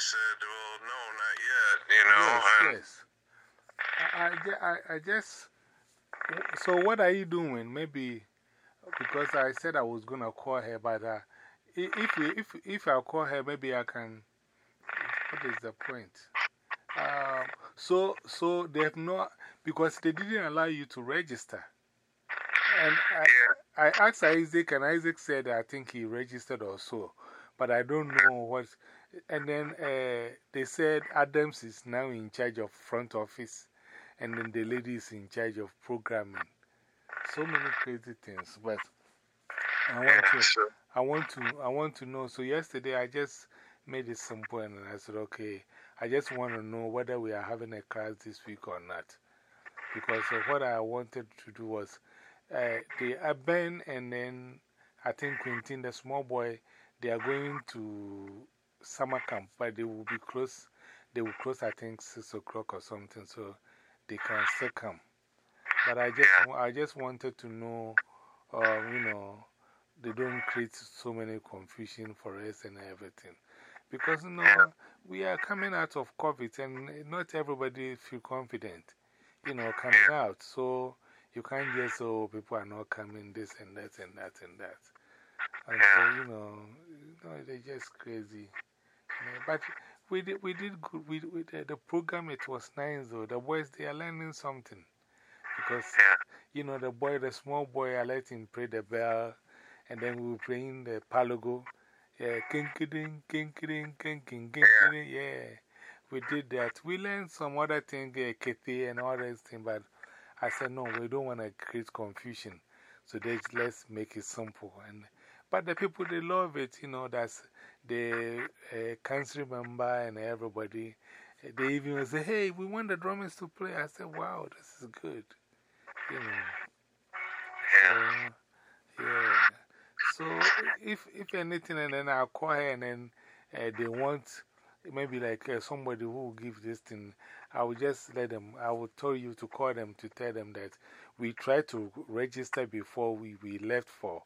said, well, no, not yet, you know. Yes, and yes. I, I, I, just. So, what are you doing? Maybe because I said I was going to call her, but uh, if, if, if I call her, maybe I can. What is the point? Um, so, so they have not, because they didn't allow you to register. And I, I asked Isaac, and Isaac said I think he registered or so, but I don't know what. And then uh, they said Adams is now in charge of front office, and then the lady is in charge of programming. So many crazy things, but I want to, I want to, I want to know. So yesterday I just made it simple and I said, okay, I just want to know whether we are having a class this week or not. Because what I wanted to do was uh, the Ben and then I think Quentin, the small boy, they are going to summer camp, but they will be close. They will close, I think, 6 o'clock or something, so they can still come. But I just, I just wanted to know, um, you know, they don't create so many confusion for us and everything. Because, you know, we are coming out of COVID and not everybody feel confident, you know, coming out. So you can't just say, oh, people are not coming, this and that and that and that. And so, you know, you know they're just crazy. But we did, we did good. We, we, the, the program, it was nice though. The boys, they are learning something. Because, you know, the boy, the small boy, I let him play the bell. And then we were playing the palogo. Yeah, kinkiding, kinkiding, kinking, kinkiding. Yeah, we did that. We learned some other things, uh, kete and all those things, but I said, no, we don't want to create confusion. So let's make it simple. And, but the people, they love it, you know, that's the uh, council member and everybody. They even say, hey, we want the drummers to play. I said, wow, this is good. You know. So, yeah. So, if, if anything, and then I'll call her and then uh, they want maybe like uh, somebody who will give this thing, I will just let them, I will tell you to call them to tell them that we tried to register before we, we left for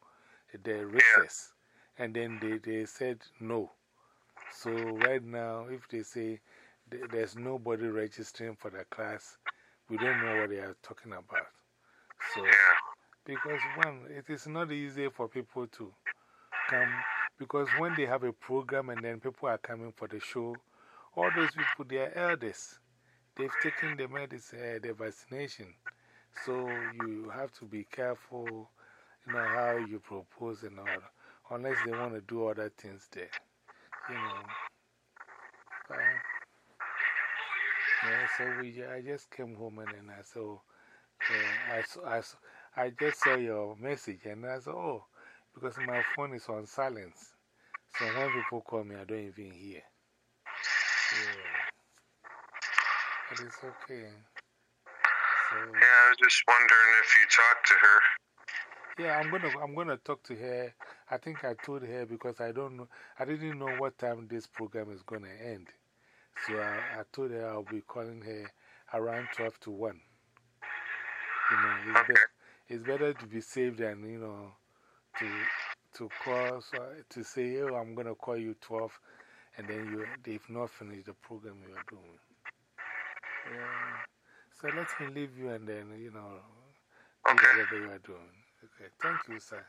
the recess. And then they, they said no. So, right now, if they say th there's nobody registering for the class, we don't know what they are talking about. So, because one, it is not easy for people to come. Because when they have a program and then people are coming for the show, all those people, they are elders. They've taken the medicine,、uh, the vaccination. So you have to be careful, you know, how you propose and all. Unless they want to do other things there, you know. But, yeah, so we, I just came home and then I saw, uh, I, saw, I, saw, I just saw your message and I said, oh, because my phone is on silence. So when people call me, I don't even hear. But it's okay. So, yeah, I was just wondering if you talked to her. Yeah, I'm gonna, I'm gonna talk to her. I think I told her because I don't know, I didn't know what time this program is gonna end. So I, I told her I'll be calling her around 12 to 1. You know, it's, okay. be, it's better to be safe than, you know, to, to call, so, to say, oh, I'm gonna call you 12, and then you, they've not finished the program you're doing. Yeah. So let me leave you and then, you know, do whatever you are doing. Okay. Thank you, sir.